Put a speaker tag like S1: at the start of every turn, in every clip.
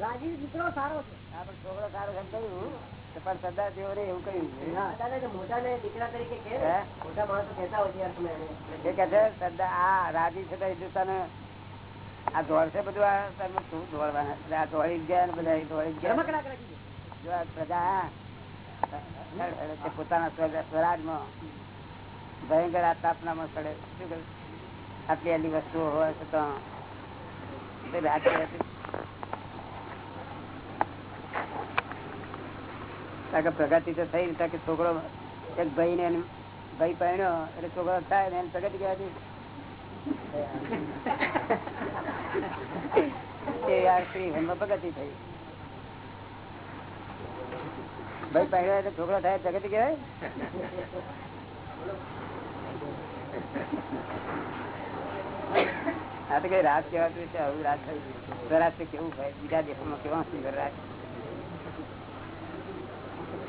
S1: રાજીવ દીકરો સારો છે.
S2: છોકરો સારો એમ કહ્યું. પણ સરદાર જેવો એવું કહ્યું. છે.
S1: મોટા ને દીકરા તરીકે કે મોટા માણસો કહેતા હોય છે યાર તમે એને.
S2: એ કે છે સરદાર આ રાજી છે હિન્દુસ્તાન આ દોડ છે બધું આ તમે શું દોડવાના આ દોડી ગયા બધા દોડી ગયા.
S1: રમકડા રાખી દે.
S2: જો પ્રજા પોતાના સ્વરા- સ્વરાજમાં ભયંકર આ તાપનામાં સડે શું કરે આટલી આટલી વસ્તુઓ હોય છતાં તે રાજ્ય હતી. કારણ કે પ્રગતિ તો થઈ કે છોકરો એક ભાઈ ને ભાઈ પહેણ્યો એટલે છોકરો થાય ને એને પ્રગતિ કહેવાતી. યાર સ્ત્રી ધર્મમાં પ્રગતિ થઈ. ભાઈ પહેણ્યો એટલે છોકરો થાય પ્રગતિ કહેવાય. આ તો કઈ રાત કહેવાતું છે, આવું રાત થઈ તો કેવું થાય બીજા દેશોમાં કેવા સુંદર રાત?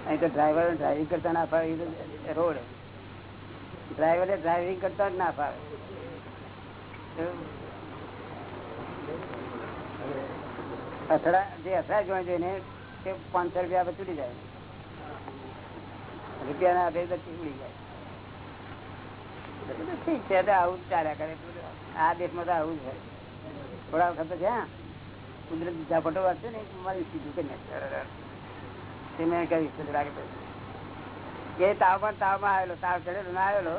S2: અહીં તો ડ્રાઈવર ડ્રાઇવિંગ કરતા ના ફાવે રોડ. ડ્રાઈવરે ડ્રાઇવિંગ કરતા જ ના ફાવે. અથડા જે અથડા જોઈ જોઈને તે પાંચસો રૂપિયા ચૂડી જાય. રૂપિયા ના આપે તો ઉડી જાય. ઠીક છે આવું ચાલ્યા કરે. આ દેશમાં તો આવું જ હોય. થોડા વખત છે કુદરત ઝાપટો વાગશે ને મારી સીધું કે તે મેં કહ્યું લાગે પછી એ તાવમાં તાવમાં આવેલો તાવ ચડેલો ના આવેલો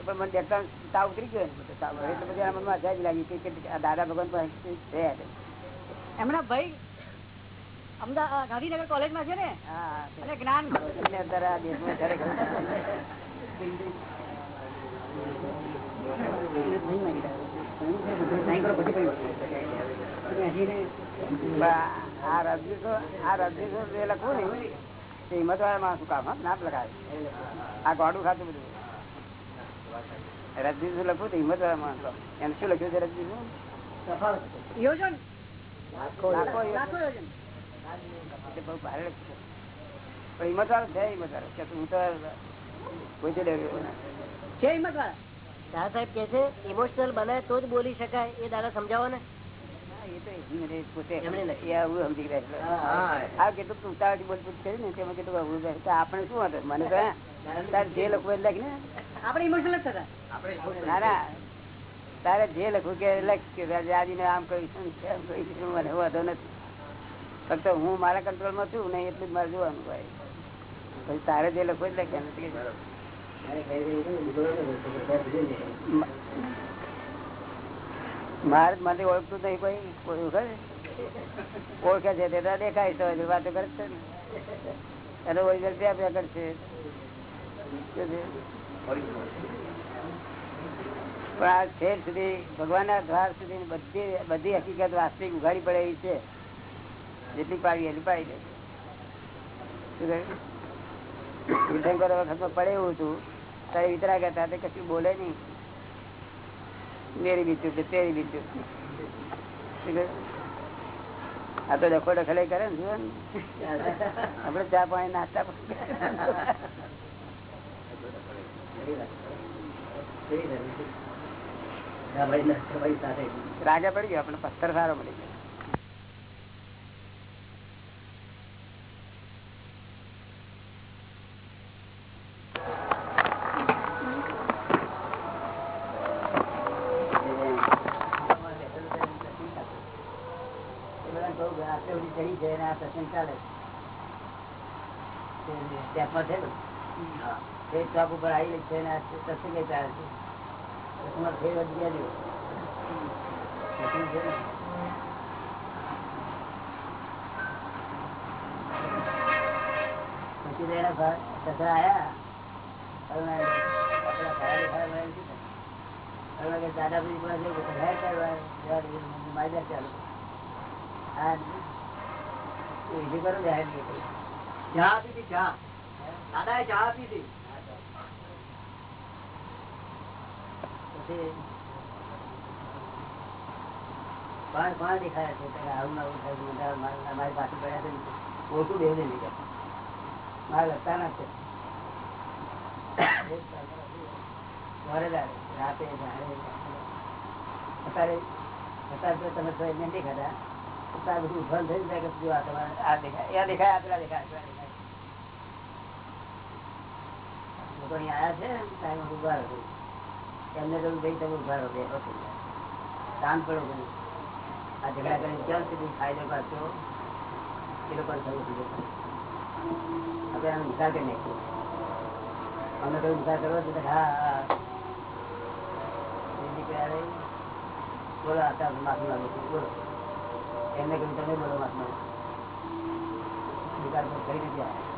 S2: પણ મને દેખતા તાવ ઉતરી ગયો ને તાવ એટલે પછી એના મનમાં અજાજ લાગી કે- દાદા ભગવાન પણ છે
S1: એમના ભાઈ અમદાવાદ ગાંધીનગર કોલેજમાં છે ને?
S2: હા
S1: અને જ્ઞાન
S2: આ પણ આ રજની તો આ રજની તો જે લખવું ને તે હિંમત વાળા માણસ કામ ના લખાય આ ગોડું ખાતું બધું રજની શું શું લખ્યું છે એટલે બહુ ભારે લખ્યું છે હિંમત વાળો છે હિંમત વાળો કે હું તો કોઈ
S1: છે હિંમત વાળા દાદા સાહેબ કે છે ઇમોશનલ બને તો જ બોલી શકાય. એ દાદા સમજાવો ને.
S2: આપણે શું હતું મને તારે જે લખવું એ લખ ને.
S1: આપણે ઇમોશનલ જ થતા
S2: ના ના. તારે જે લખવું કે લખ કે રાજીને આમ કહીશું તેમ કહીશું મને વાંધો નથી. ફક્ત હું મારા કંટ્રોલમાં છું ને એટલું જ મારે જોવાનું ભાઈ પછી તારે જે લખવું એટલે લખ. નથી કે- મારે મને ઓળખતું નહીં કોઈ કોઈ ઓળખે ઓળખે છે, તે દેખાય તો વાતો કરે ને. એનો ઓરિજિનલ ત્યાં ત્યાં કરશે. પણ આ છેક સુધી, ભગવાનના દ્વાર સુધી બધી બધી હકીકત વાસ્તવિક ઉઘાડી પડે એવી છે. જેટલી પાડી, એટલી પાડી દે. શું કહ્યું? પડે એવું હતું. ત્યારે વિતરા કરતા તે કશું બોલે નહીં. મેરી બીજું કે તેરી બીજું આ તો ડખો ડખલે કરે ને જુઓ આપડે ચા પાણી નાસ્તા રાગે પડી ગયો આપણે પથ્થર સારો મળી ગયો એ બધાને કહું કે આટલે સુધી ચડી છે અને આ સત્સંગ ચાલે છે. તે સ્ટેપમાં છે ને? તે સ્ટોપ ઉપર આવી છે અને આ સત્સંગ એ ચાલે છે સત્સંગમાં ફેર વધી ગયા જેવો. સત્સંગ છે ને? પછી તો એના ભા- સસરા આયા કરુણા આપણા ખરા દેખાડા મળે છે ને? કરુણા કે દાદાજી પાસે જવું તો હે કરવા જવા દે, મારી કોણ દેખાય છે આવું આવું થયું મારી પાસે પડ્યા છે ને. દેવ નહીં મારે મારા લગતા છે. રાતે. અત્યારે અત્યારે તમે નથી ખાતા એમને કહ્યું, ભાઈ, તમે ઊભા રહો શાંત પડો આ ઝઘડા કરીને ક્યાં સુધી ફાયદો પાછો એ લોકો આપણે આનો નિકાલ કરી નાખ્યો અમને કહ્યું નિકાલ કરવો છે હા બોલો અત્યારે માફી માંગુ છું. બોલો. એમને કહ્યું તમે બોલો માફી સ્વીકાર પર થઈ નથી આવ્યા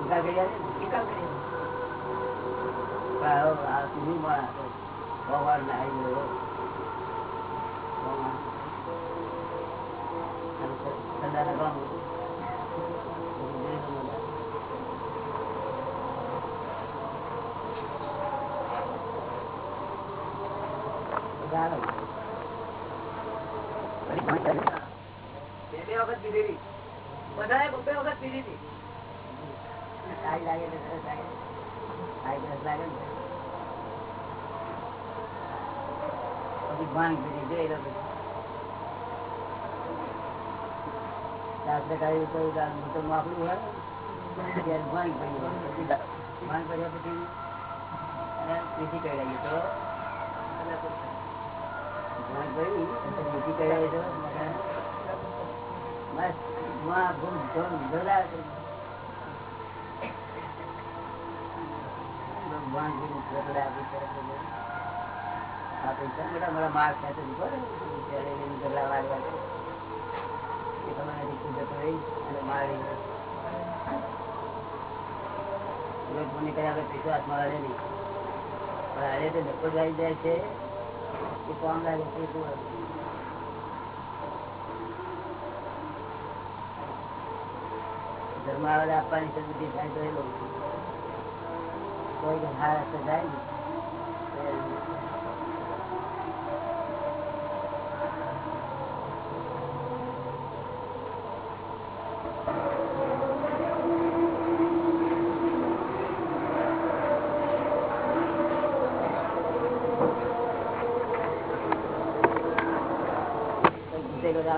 S2: નિકાલ કરી આવે નિકાલ કરી આવે આ સુધી માં ભગવાન ના આવી ગયો ઠંડા ના
S1: બધાએ બબે વખત પીધી હતી
S2: સારી લાગે તો સરસ લાગે સારી સરસ લાગે ને પછી ભાંગ પીધી જોઈ કાઢ્યું કહ્યું કે આ મોટું આપણું હોય. ત્યારે ભાંગ પડી પછી ભાંગ પડ્યા પછી એને પીધી તો પીધી કઢાઈએ તો બસમાં ગુમ ધોમ ધોલા ભગવાન ગુરુ પ્રગડા આપી તરફ જ. આ પૈસા મોટા મોટા માર્ક સાથે ગલ્લા વાળવા તમારે જતો રહી અને મારી રોજ મને કર્યા હાથમાં આવે નહીં પણ હારે તો નક્કો જાય છે એ કોમ લાગે છે એટલું હોય. ધર્મ આવે આપવાની સદબુદ્ધિ થાય તો એ લોકો કે ગુસ્સે કરે આપો તો તે તમે તો ગુસ્સો થાય જ નહીં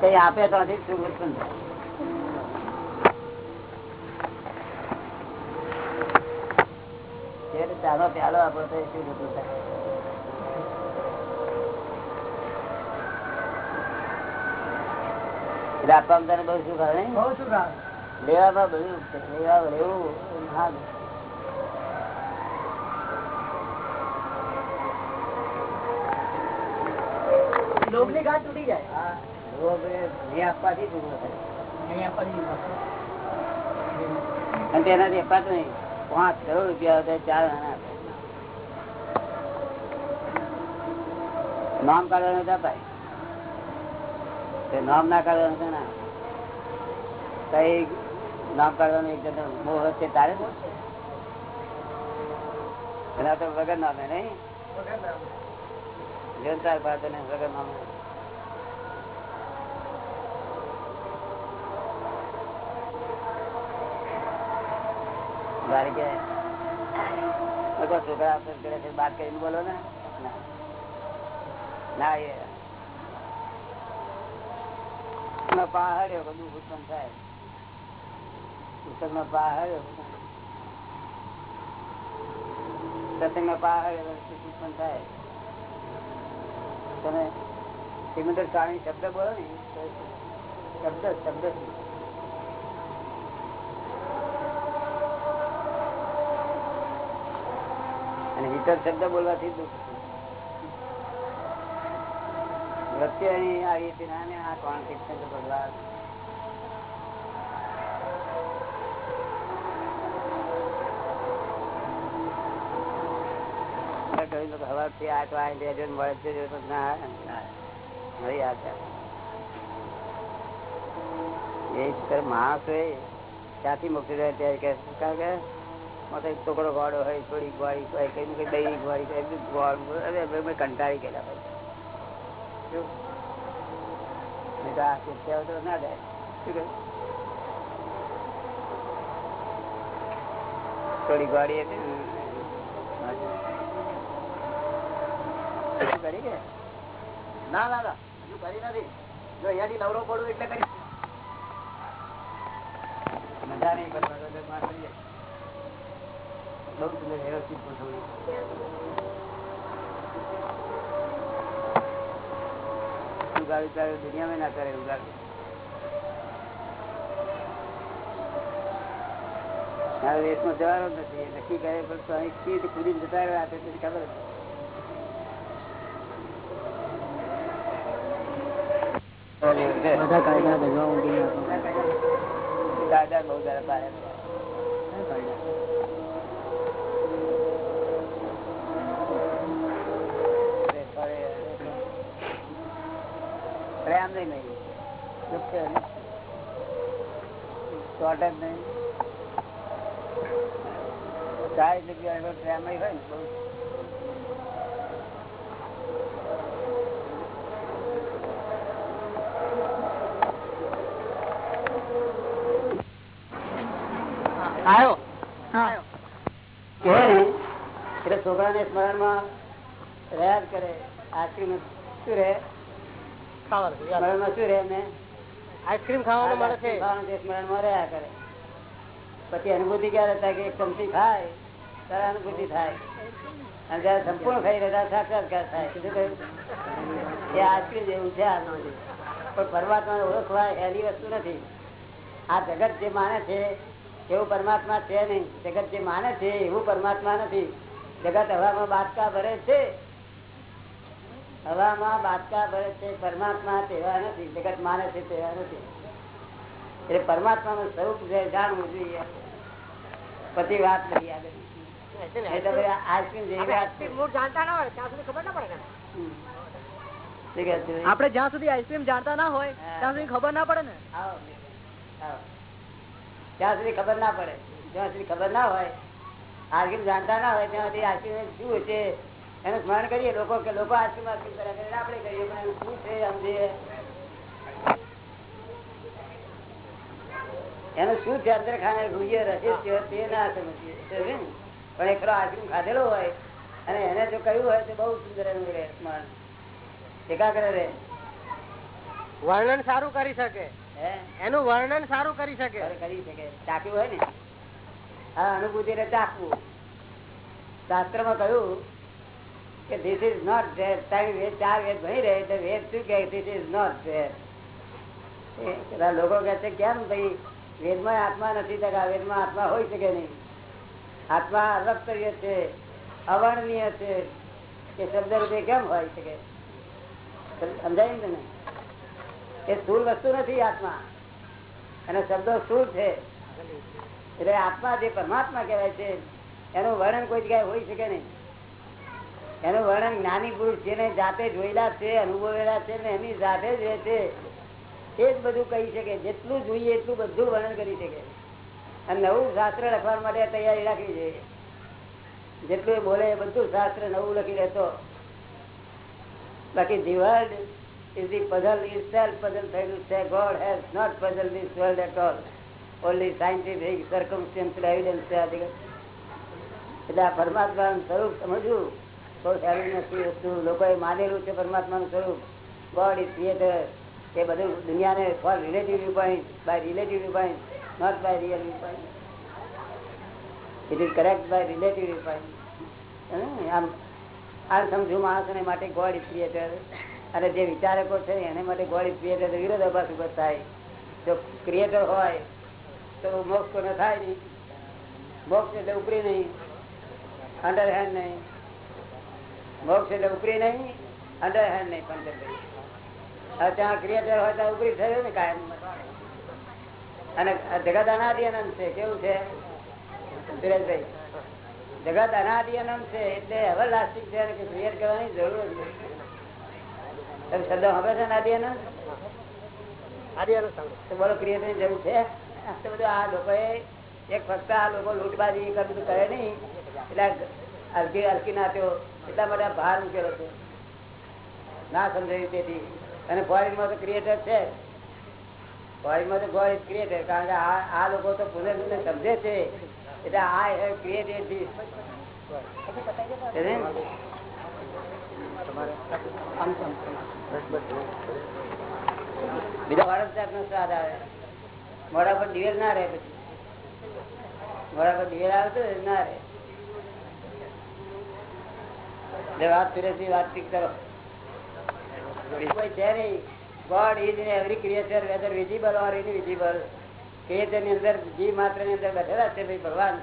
S2: કઈ આપે તો સુખ ઉત્પન્ન થાય ચાલો પ્યાલો આપો તો શું ઉત્પન્ન થાય. તને બહુ સુખ આવે લેવામાં બધું. લેવા લેવું
S1: ની ગાંઠ તૂટી જાય.
S2: રોગ નહીં આપવાથી
S1: નહીં
S2: અને તેનાથી અપાતું નહીં. પાંચ કરોડ રૂપિયા હતા ચાર નામ કાઢવાનું હતા ભાઈ? નામ ના કાઢવાનું તો ના? કઈ નામ કાઢવાનું એક જણ મોહ છે તારે જ એના તો વગર નામે નહીં. જનતા પાસે ને વગર નામે બારી છોકરા કરે છે બોલો ને. ના. એ. માં પહાડ્યો દુઃખ ઉત્પન્ન થાય. પુસ્તકમાં પહાડ્યો સત્સંગમાં પહાડ્યો દુઃખ ઉત્પન્ન થાય. તમે સિમંદર સાણી શબ્દ બોલો ને શબ્દ શબ્દ. અને વિતર શબ્દ બોલવાથી દુઃખ વૃત્તિ આવી હતી ના ને આ કોણ શિક્ષણ ભગવાન આવી તો સવારથી આઠ વાગે મળે છે એ માણસ હોય ત્યાંથી મુક્તિ થાય ત્યારે કે, કારણ કે માથે ટુકડો ગોળો હોય થોડી ગોળી હોય, કઈ કઈ દૈનિક ગોળી કઈ બધું ગોળ હવે કંટાળી ગયેલા ભાઈ શું આ શિક્ષાઓ તો ના જાય. શું થોડી ગોળી હતી
S1: કરી કે? ના ના ના. હજુ કરી નથી. જો અહીંયાથી નવરો પડું એટલે
S2: મજા નહીં ત્યારે દુનિયામાં ના કરે ઉગાડ્યું મારા દેશમાં જવાનો નથી. નક્કી કરે, પણ સ્વામી કેવી રીતે જતા ખબર જ નથી.
S1: બધા કાયદા ગજવા ઊંઘી
S2: કાયદા બહુ સારા પાડે પ્રેમ નહીં નહીં દુઃખ છે શોર્ટ જ નહીં. ચાર જગ્યા એવો પ્રેમ નહીં હોય ને બહુ
S1: આવ્યો
S2: એટલે છોકરાને સ્મરણમાં રહ્યા જ કરે આઈસ્ક્રીમ શું રહે? સ્મરણમાં શું રહે ને
S1: આઈસ્ક્રીમ ખાવાનું મળે છે.
S2: સ્મરણમાં રહ્યા કરે. પછી અનુભૂતિ ક્યારે થાય કે એક ચમચી ખાય ત્યારે અનુભૂતિ થાય. અને જયારે સંપૂર્ણ ખાઈ રહ્યા સાક્ષાત્કાર થાય. શું કહ્યું? એ આઈસ્ક્રીમ જેવું છે આ પણ પરમાત્મા ઓળખવા એની વસ્તુ નથી. આ જગત જે માને છે એવું પરમાત્મા છે નહીં. જગત જે માને છે એવું પરમાત્મા નથી. જગત હવામાં બાટકા ભરે છે. હવામાં બાટકા ભરે છે. પરમાત્મા તેવા નથી. જગત માને છે તેવા નથી. એટલે પરમાત્મા નું સ્વરૂપ છે જાણવું જોઈએ. પછી વાત કરી આગળ. એટલે આઈસ્ક્રીમ જેવી વાત છે.
S1: જાણતા ના હોય ત્યાં સુધી ખબર ના પડે
S2: હમ. શું કહે છે?
S1: આપડે જ્યાં સુધી આઈસ્ક્રીમ જાણતા ના હોય ત્યાં સુધી ખબર ના પડે ને.
S2: આવો. આવો. ત્યાં સુધી ખબર ના પડે. જ્યાં સુધી ખબર ના હોય આઈસ્ક્રીમ જાણતા ના હોય, ત્યાં સુધી આઈસ્ક્રીમ શું છે એનું સ્મરણ કરીએ લોકો કે લોકો આઈસ્ક્રીમ આઈસ્ક્રીમ કરે? આપણે કરીએ, પણ એનું શું છે સમજીએ એનું શું છે, અંદર ખાને ગુજે રસે તે ના સમજીએ? પણ એકલો આઈસ્ક્રીમ ખાધેલો હોય, અને એને જો કહ્યું હોય, તો બહુ સુંદર એનું રહે સ્મરણ. એકાગ્ર રહે.
S1: વર્ણન સારું કરી શકે. એનું વર્ણન સારું કરી શકે.
S2: કરી શકે. ચાખ્યું હોય ને? આ અનુભૂતિ ને ચાખવું. શાસ્ત્રમાં કહ્યું કે ધીસ ઇઝ નોટ ધેર તારી વેદ ચાર વેદ ભણી રહે તો વેદ શું કે ધીસ ઇઝ નોટ ધેર લોકો કહે છે કેમ ભાઈ? વેદમાં આત્મા નથી ટકા વેદમાં આત્મા હોય શકે નહીં. આત્મા અલક્તવ્ય છે અવર્ણનીય છે. કે શબ્દ રૂપે કેમ હોય શકે? સમજાય ને એ સ્થુલ વસ્તુ નથી આત્મા. અને શબ્દો સ્થુલ છે. એટલે આત્મા જે પરમાત્મા કહેવાય છે, એનું વર્ણન કોઈ જગ્યાએ હોઈ શકે નહીં. એનું વર્ણન જ્ઞાની પુરુષ જેને જાતે જોયેલા છે, અનુભવેલા છે ને એની જાતે જ છે, એ જ બધું કહી શકે. જેટલું જોઈએ એટલું બધું વર્ણન કરી શકે. અને નવું શાસ્ત્ર લખવા માટે તૈયારી રાખવી જોઈએ. જેટલું બોલે બધું શાસ્ત્ર નવું લખી લેતો. બાકી the is the puzzle itself puzzle થયેલું છે God has not puzzled this world at all. Only scientific circumstantial evidence છે આ જગત એટલે આ પરમાત્માનું સ્વરૂપ સમજવું બહુ સારી નથી વસ્તુ. લોકોએ માનેલું છે પરમાત્માનું સ્વરૂપ. ગોડ ઇઝ ક્રિએટર એ બધું દુનિયાને for relative view point by relative point not by real view point it is correct by relative view point આમ, આ સમજવું માણસને માટે ગોડ ઇઝ ક્રિએટર અને જે વિચારકો છે એને માટે ગોડ ક્રિએટર વિરોધાભાસ ઊભો થાય. જો ક્રિએટર હોય, તો મોક્ષ કોને થાય નહીં. મોક્ષ એટલે ઉપરી નહીં. અંડર નહીં. મોક્ષ એટલે ઉપરી નહીં અંડર નહીં, પણ ત્યાં ક્રિએટર હોય તો ઉપરી થયો ને કાયમ. અને જગત અનાદિ અનંત છે, કેવું છે? સુરેશભાઈ, જગત અનાદિ અનંત છે, એટલે હવે લાસ્ટિક છે ક્રિએટ કરવાની જરૂર નથી. શબ્દ હવે છે તો બોલો ક્રિએટ જરૂર છે? તો બધું આ લોકોએ એક ફક્ત આ લોકો લૂંટબાજી બધું કરે નહીં. એટલે હલકી હલકી નાખ્યો એટલા માટે ભાર મૂકેલો છે. ના સમજાયું તેથી. અને ફોરેનમાં તો ક્રિએટર છે. ફોરેનમાં તો ગોડ ક્રિએટર કારણ કે આ આ લોકો તો પુનર્જન્મ સમજે છે. એટલે આ ક્રિએટર this. મોડા પર દિવેલ ના રહે પછી. મોડા પર દિવેલ આવે તો ના રહે. વાત સુરેશની વાતચીત કરો. God is in every creature whether visible or invisible ક્રિએચરની અંદર, જીવ માત્રની અંદર બેઠેલા છે ભાઈ ભગવાન.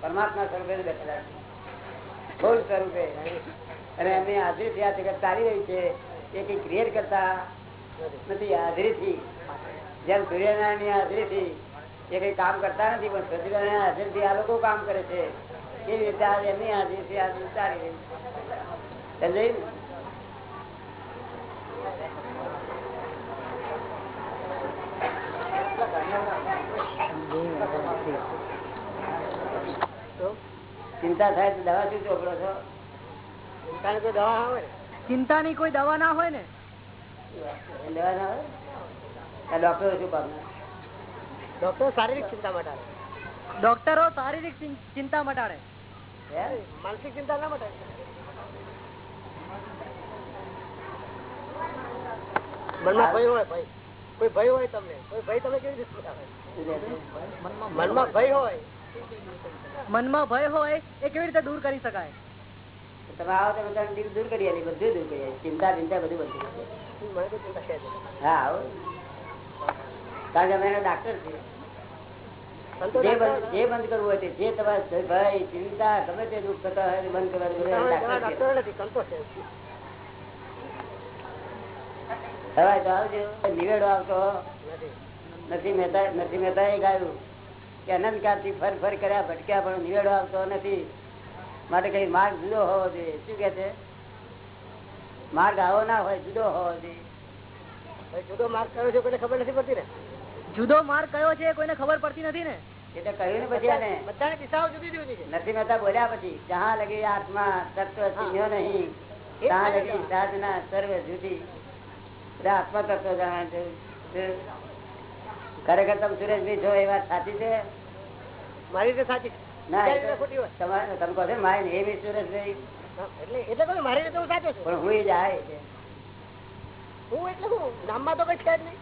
S2: પરમાત્મા સ્વરૂપે બેઠેલા છે. ફૂલ સ્વરૂપે. અને એમની હાજરીથી આ જગત ચાલી રહી છે. એ કઈ ક્રિએટ કરતા નથી, હાજરીથી. જેમ સૂર્યનારાયણની હાજરીથી, એ કઈ કામ કરતા નથી, પણ સૂર્યનારાયણ હાજરીથી આ લોકો કામ કરે છે. કેવી રીતે આ એમની હાજરીથી આ ચાલી? ચિંતા થાય તો દવા શું ચોપડો છો?
S1: ચિંતાની કોઈ દવા ના હોય ને?
S2: દવા ના હોય ડોક્ટરો શું પામના
S1: ડોક્ટર શારીરિક ચિંતા મટાડે ડોક્ટરો શારીરિક ચિંતા મટાડે. માનસિક ચિંતા ના મટાડે. મનમાં ભય હોય ભય કોઈ ભય હોય તમને? કોઈ ભય તમે કેવી રીતે મનમાં ભય હોય. મનમાં ભય હોય એ કેવી રીતે દૂર કરી શકાય?
S2: તમે આવો તો બધા દૂર દૂર કરી આવી બધું દૂર કરી આવી ચિંતા ચિંતા બધું બંધ કરી.
S1: છે.
S2: હા આવો. કારણ કે અમે એના ડાક્ટર છીએ. જે બંધ કરવું હોય તે જે તમારે ભય ચિંતા ગમે તે દુઃખ થતા હોય બંધ કરવાનું હવે તો આવજો. નિવેડો આવતો.
S1: નથી
S2: મહેતા નથી મહેતા એ ગાયું કે અનંત કાળથી ફર ફર કર્યા ભટક્યા પણ નિવેડો આવતો નથી. માટે કઈ માર્ગ જુદો હોવો જોઈએ. શું કે છે? માર્ગ આવો ના હોય જુદો હોવો જોઈએ.
S1: જુદો માર્ગ કયો છે કોઈને ખબર નથી પડતી ને? જુદો માર્ગ કયો છે કોઈને ખબર પડતી નથી ને?
S2: એટલે કહ્યું ને પછી આને.
S1: બધાની દિશાઓ જુદી જુદી છે.
S2: નથી મહેતા બોલ્યા પછી જहाँ લગી આત્મા તત્વ ચિહ્નો નહીં ત્યાં લગી સાધના સર્વ જુદી. આત્મા તત્વ જાણે? ખરેખર તમે સુરેશભાઈ છો એ વાત સાચી છે?
S1: મારી રીતે સાચી છે.
S2: નેમ ઇઝ
S1: હા, એટલે એટલે કહું મારી રીતે હું સાચો છું.
S2: પણ હું જાય છે.
S1: હું એટલે હું? નામમાં તો કઈ છે નહીં.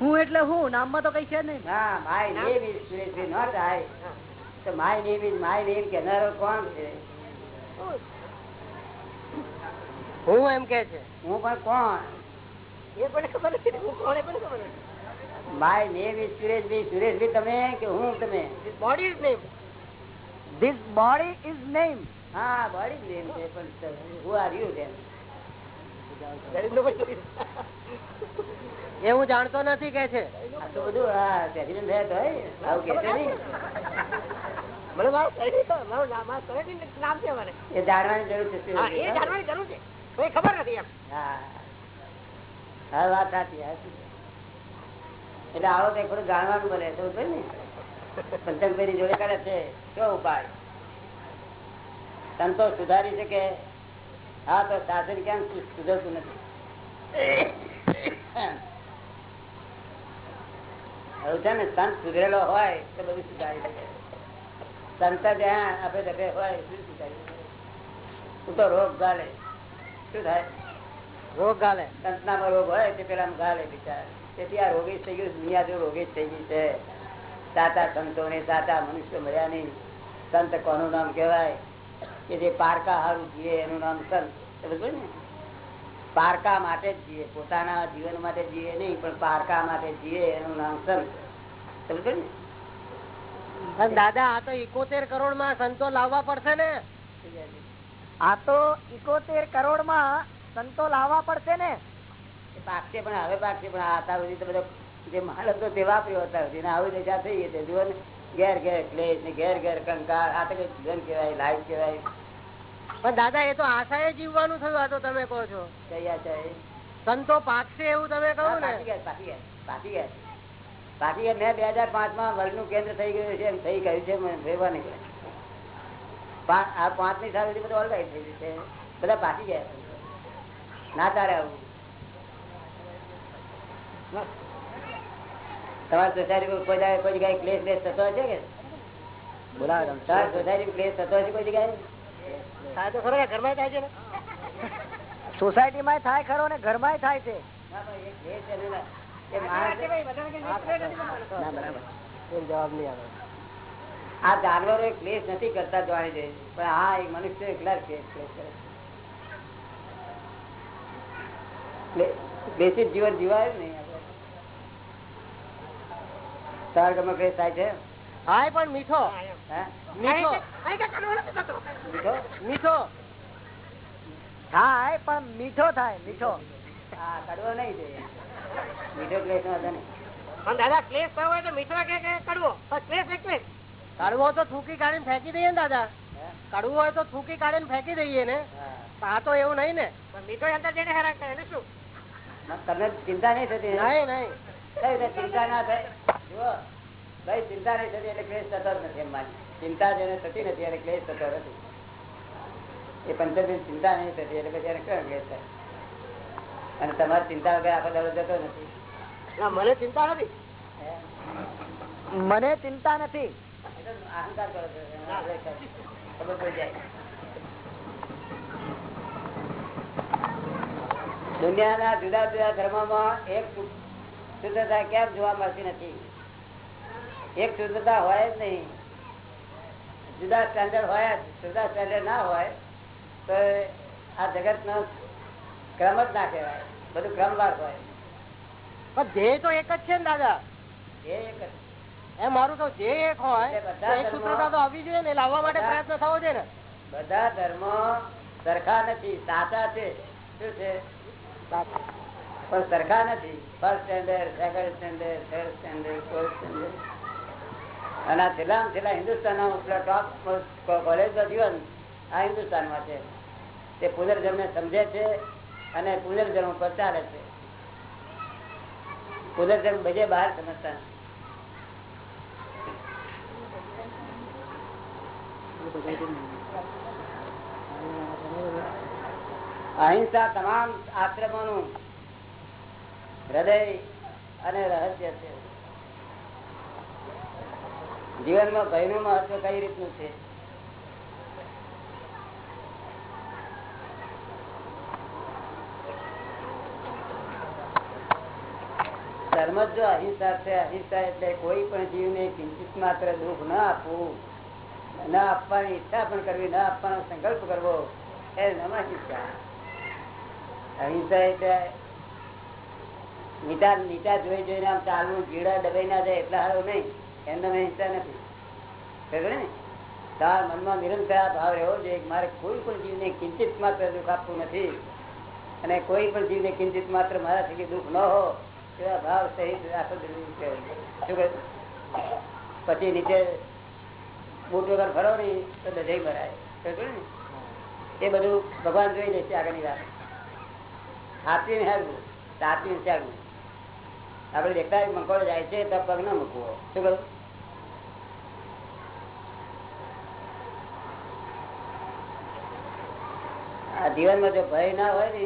S1: હું એટલે હું? નામમાં તો કઈ છે જ નહીં.
S2: ના my name is Sureshbhai not I તો my name is my name કહેનારો કોણ છે?
S1: હું? એમ કે છે.
S2: હું પણ કોણ?
S1: એ પણ ખબર નથી હું કોને પણ ખબર નથી.
S2: My name is Sureshbhai Sureshbhai તમે કે હું તમે?
S1: Body body is This body is name.
S2: હા બોડી નેમ છે પણ હું આર યુ then
S1: એ હું જાણતો નથી કે છે.
S2: બધું હા પ્રેસિડેન્ટ તો આવું કે છે નહીં.
S1: નામ નામ
S2: એ જાણવાની જરૂર છે
S1: હા કોઈ ખબર નથી એમ.
S2: હા. હા વાત સાચી સાચી. એટલે આવો કઈ થોડું જાણવાનું બને તો ને? પંચમભાઈ જોડે કરે છે શું ઉપાય? સંતોષ સુધારી શકે. હા, તો શાસન કેમ સુ- સુધરતું નથી. હવે છે ને સંત સુધરેલો હોય તો બધું સુધારી શકે. સંત જ્યાં આપે ડબે હોય શું સુધારી શકે? હું તો રોગ ગાલે. શું થાય?
S1: રોગ ગાલે.
S2: સંતનામાં રોગ હોય તે પેલા ગાલે બિચાર. તેથી આ રોગી થઈ ગયું દુનિયા જો રોગી થઈ ગઈ છે. સાચા સંતો ને સાચા મનુષ્ય મળ્યા નહીં. સંત કોનું નામ કહેવાય? કે જે પારકા હારું જીવે એનું નામ સંત. સમજ ને? પારકા માટે જ જીવે. પોતાના જીવન માટે જીવે નહીં પણ પારકા માટે જીવે એનું નામ સંત. સમજો ને?
S1: દાદા આ તો ઇકોતેર કરોડમાં સંતો લાવવા પડશે ને? આ તો ઇકોતેર કરોડમાં સંતો લાવવા પડશે ને?
S2: પાકશે પણ હવે પાકશે પણ. આ બધો જે માલ હતો તે વાપર્યો હતા જેને આવી દશા થઈ ગઈ જુઓ ને ઘેર ઘેર ક્લેશ ને ઘેર ઘેર કંકાર આ તો જીવન કહેવાય લાઈફ કહેવાય.
S1: પણ દાદા એ તો આશાએ જીવવાનું થયું આ તો તમે કહો છો.
S2: કયા છે
S1: સંતો પાકશે એવું તમે કહો ને.
S2: પાકી ગયા પાકી ગયા પાકી ગયા. બાકી મેં બે હાજર પાંચમાં વર્લ્ડનું કેન્દ્ર થઈ ગયું છે એમ થઈ ગયું છે ભેગા નહીં આ પાંચની સાલ બધું ઓલરાઈટ થઈ ગયું છે. બધા પાકી ગયા. ના તારે આવું. તમારી સોસાયટી કોઈ જગ્યાએ કોઈ જગ્યાએ ક્લેશ બેસ થતો હશે કે?
S1: બોલાવે
S2: તાર સોસાયટી ક્લેશ થતો હશે કોઈ જગ્યાએ?
S1: થાય તો ખરો ઘરમાં થાય છે સોસાયટી માં થાય ખરો ને ઘરમાં થાય છે.
S2: આ જાનવરો ક્લેશ નથી કરતા જોવાની જોઈએ. પણ આ એક મનુષ્ય એકલા ક્લેશ કરે ક્લે- જીવન જીવાય નહીં. તાર ગમે ક્લેશ થાય છે?
S1: હા પણ મીઠો.
S2: હે?
S1: મીઠો.
S2: મીઠો?
S1: મીઠો. થાય પણ મીઠો થાય મીઠો.
S2: હા કડવો નહીં મીઠો ક્લેશ નો હતો નહીં
S3: પણ દાદા ક્લેશ થયો હોય તો મીઠો કે કે કડવો? પણ ક્લેશ એટલે
S1: કડવો તો થૂકી કાઢીને ફેંકી દઈએ ને દાદા? કડવું હોય તો થૂકી કાઢીને ફેંકી દઈએ ને. આ તો એવું નહીં ને.
S3: પણ મીઠો અંદર જઈને હેરાન કરે શું?
S2: તમને ચિંતા નહીં થતી?
S1: નહીં નહીં.
S2: કઈ ચિંતા ના થાય. જુઓ ભાઈ ચિંતા નહીં થતી એટલે ક્લેશ થતો નથી એમ માની. ચિંતા જેને થતી નથી એટલે ક્લેશ થતો નથી. એ પંચમી ચિંતા નહીં થતી એટલે પછી એને કયો ક્લેશ થાય? અને તમારી ચિંતા વગર આખો દરો જતો નથી.
S3: મને ચિંતા નથી.
S1: મને ચિંતા નથી.
S2: અહંકાર કરો ખબર પડી જાય. દુનિયાના જુદા જુદા ધર્મમાં એક શુદ્ધતા કેમ જોવા મળતી નથી. એક શુદ્ધતા હોય જ નહીં. જુદા સ્ટેન્ડર્ડ હોય જુદા સ્ટેન્ડર્ડ ના હોય તો આ જગત નો ક્રમ જ ના કહેવાય. બધું ક્રમવાર હોય.
S1: પણ ધ્યેય તો એક જ છે ને દાદા.
S2: એ એક જ.
S1: એ મારું તો ધ્યેય એક હોય.
S2: એટલે બધા
S1: તો એક સૂત્રતા તો આવવી જોઈએ ને લાવવા માટે
S2: બધા-
S1: પ્રયત્ન થવો જોઈએ ને.
S2: બધા ધર્મો સરખા નથી સાચા છે. શું છે? પણ સરખા નથી. First standard second standard third standard fourth standard અને આ છેલ્લા છેલ્લા હિન્દુસ્તાન ટોપ કોલેજ જીવન આ હિન્દુસ્તાનમાં છે. તે પુનર્જન્મને સમજે છે અને પુનર્જન્મ પર ચાલે છે. પુનર્જન્મ બધે બહાર સમજતા અહિંસા તમામ આશ્રમોનું હૃદય અને રહસ્ય છે. જીવનમાં ભયનું મહત્વ કઈ રીતનું છે? ધર્મ જો અહિંસા છે, અહિંસા એટલે કોઈ પણ જીવને કિંચિત માત્ર દુઃખ ન આપવું, ન આપવાની ઈચ્છા પણ કરવી, ન આપવાનો સંકલ્પ કરવો, એ નમ અહિંસા અહિંસા એટલે નીચા નીચા જોઈ જોઈને આમ ચાલવું જીડા દબાઈ ના જાય એટલા હારો નહીં. એમનો હિંસા નથી. ને? તાર મનમાં નિરંતર ભાવ એવો છે મારે કોઈ પણ જીવને કિંચિત માત્ર દુઃખ આપવું નથી. અને કોઈ પણ જીવને કિંચિત માત્ર મારા થકી દુઃખ ન હો, એવા ભાવ સહિત? પછી નીચે બૂટ વગર ફરો નહીં તો દજાઈ ભરાય. એ બધું ભગવાન જોઈ લેશે આગળની વાત. સાચવીને હેરવું સાચવીને ચાલવું આપડે દેખતા હોય જાય છે તો પગ ના મૂકવો. શું કરું આ જીવનમાં જો ભય ના હોય ને,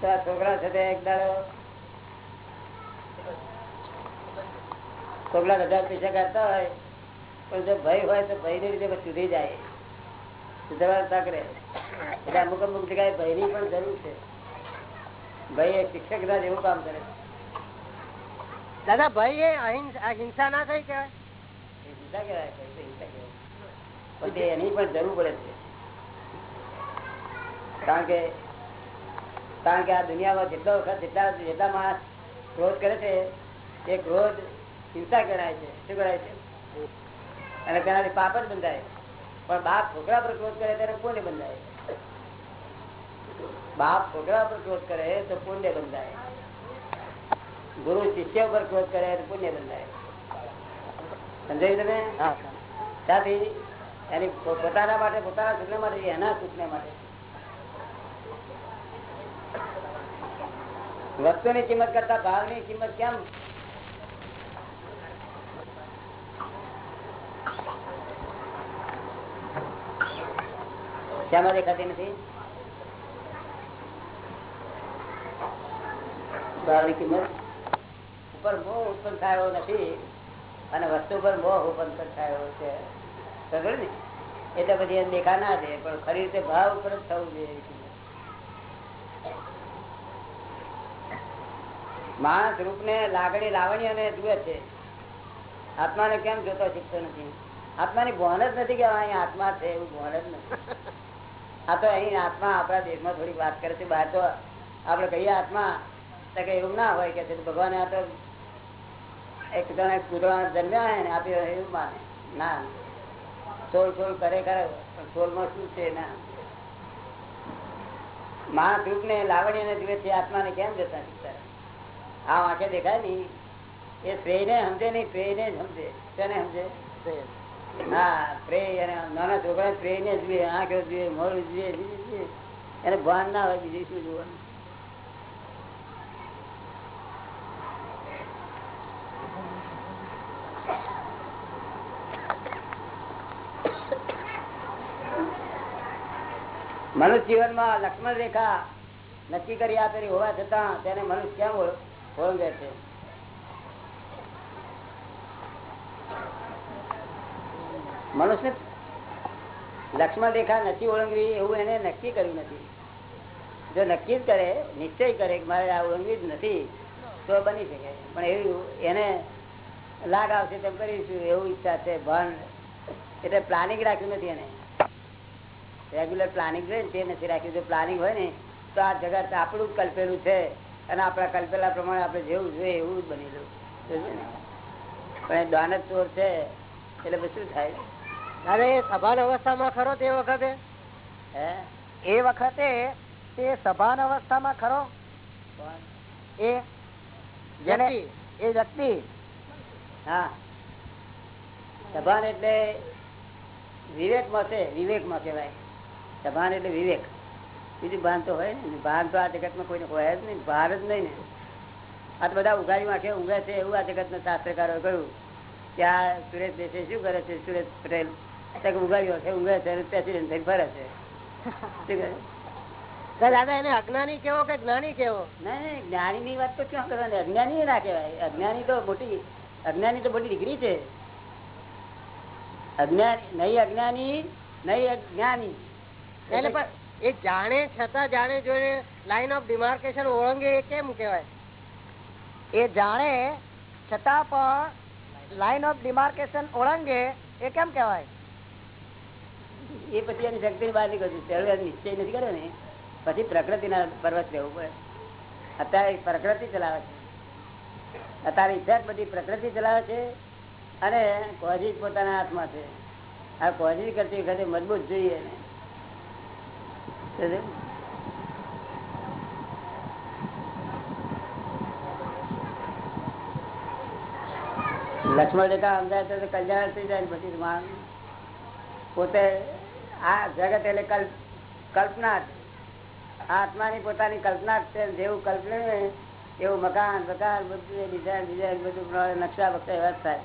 S2: તો આ છોકરા સાથે એક દાડો છોકરા હજાર પૈસા કરતા હોય, પણ જો ભય હોય તો ભયની રીતે સુધી જાય. સુધારવા તક રહે. એટલે અમુક અમુક જગ્યાએ ભયની પણ જરૂર છે. ભય એ શિક્ષક ના જેવું કામ કરે
S1: દાદા ભાઈ એ હિંસા ના થઈ
S2: તે એની પણ જરૂર પડે છે. કારણ કે કારણ કે આ દુનિયામાં જેટલો વખત, જેટલા જેટલા માણસ ક્રોધ કરે છે, એ ક્રોધ હિંસા કરાય છે. શું કરાય છે? અને તેનાથી પાપ જ બંધાય. પણ બાપ છોકરા પર ક્રોધ કરે ત્યારે કોને બંધાય? બાપ છોકરા પર ક્રોધ કરે તો કોને બંધાય? ગુરુ શિષ્ય પર ક્રોધ કરે પુણ્ય બંધાય. સમજાયું તમે? ત્યાંથી એની પોતાના માટે પોતાના સુખને માટે એના સુખને માટે. વસ્તુની કિંમત કરતા ભાવની કિંમત કેમ? શામાં દેખાતી નથી? ભાવની કિંમત? ઉપર મોહ ઉત્પન્ન થયો નથી. અને વસ્તુ પર મોહ ઉત્પન્ન થયો છે. ખબર ને? એટલે પછી દેખા ના દે, પણ ખરી રીતે ભાવ ઉપર જ થવું જોઈએ. માણસ રૂપ ને લાગણી લાવણી અને જુએ છે. આત્માને કેમ જોતો શીખતો નથી? આત્માની ભોન જ નથી કે અહીં આત્મા છે એવું ભોન જ નથી. આ તો અહીં આત્મા આપણા દેશમાં થોડી વાત કરે છે. બહાર તો આપણે કહીએ આત્મા એવું ના હોય કે ભગવાને આ તો એક જણા કૂતરા જન્મ્યા ને, આપી એવું માને. ના. સોળ સોળ કરે કરે પણ સોળમાં શું છે, ના. માણસ રૂપ ને લાવણી અને છે આત્માને કેમ જતા આ આંખે દેખાયની, એ શ્રેય ને સમજે નહીં પ્રેય ને જ સમજે. તેને સમજે? હા, પ્રેય અને નાના છોકરા પ્રેય ને જોઈએ, આંખો જોઈએ મોડું જોઈએ. એને ભાન ના હોય, બીજું શું જોવાનું? મનુષ્ય જીવનમાં લક્ષ્મણ રેખા નક્કી કરી આપેલી હોવા છતાં તેને મનુષ્ય કેમ ઓળંગે છે? મનુષ્ય લક્ષ્મણ રેખા નથી ઓળંગવી એવું એને નક્કી કર્યું નથી. જો નક્કી જ કરે, નિશ્ચય કરે કે મારે આ ઓળંગવી જ નથી, તો બની શકે. પણ એવું એને લાગ આવશે તેમ કરીશું, એવું ઈચ્છા છે, ભણ. એટલે પ્લાનિંગ રાખ્યું નથી એને. રેગ્યુલર પ્લાનિંગ રહે તે નથી રાખ્યું. જો પ્લાનિંગ હોય ને તો આ જગત આપણું કલ્પેલું છે. અને આપણા કલ્પેલા પ્રમાણે આપણે જેવું જોઈએ એવું જ બની જવું પણ એ દાન ચોર છે એટલે પછી શું થાય?
S1: અરે સભાન અવસ્થામાં ખરો તે વખતે?
S2: હે?
S1: એ વખતે તે સભાન અવસ્થામાં ખરો એ? જેને એ વ્યક્તિ.
S2: હા. સભાન એટલે વિવેકમાં છે વિવેકમાં કહેવાય. સભાન એટલે વિવેક. બીજું ભાન તો હોય ને. ભાન તો આ જગતમાં કોઈને હોય જ નહીં ભાર જ નહીં ને. આ તો બધા ઉઘાડી આંખે ઊંઘે છે એવું આ જગતના શાસ્ત્રકારોએ કહ્યું. કે આ સુરેશ દેશે શું કરે છે? સુરેશ પટેલ. ઉઘાડી આંખે ઊંઘે છે પ્રેસિડેન્ટ થઈને ફરે છે. શું કહે?
S1: દાદા એને અજ્ઞાની કેવો કે જ્ઞાની કેવો?
S2: નહીં જ્ઞાની ની વાત તો ક્યાં કરવાની? અજ્ઞાની ના કહેવાય. અજ્ઞાની તો મોટી અજ્ઞાની તો મોટી ડિગ્રી છે. અજ્ઞાની નહીં અજ્ઞાની નહીં અજ્ઞાની.
S1: એટલે પણ એ જાણે છતાં જાણે જોઈને લાઈન ઓફ ડિમાર્કેશન ઓળંગે એ કેમ કેવાય એ જાણે છતાં પણ લાઈન ઓફ ડિમાર્કેશન ઓળંગે એ કેમ કેવાય
S2: એ પછી એની શક્તિ બહાર નીકળ્યું નિશ્ચય નથી કર્યો ને પછી પ્રકૃતિના પર્વત રહેવું પડે. અત્યારે પ્રકૃતિ ચલાવે છે. અત્યારે ઈચ્છા બધી પ્રકૃતિ ચલાવે છે અને કોઝી પોતાના હાથમાં છે. આ કોઝી કરતી વખતે મજબૂત જોઈએ સમજ્યો? લક્ષ્મણ રેખા તો કલ્યાણ થઈ જાય પછી પોતે આ જગત એટલે કલ્પ, કલ્પના આત્માની પોતાની કલ્પના છે જેવું કલ્પને એવું મકાન મકાન, બધું ડિઝાઇન ડિઝાઇન બધું નકશા બક્ષા એવા થાય.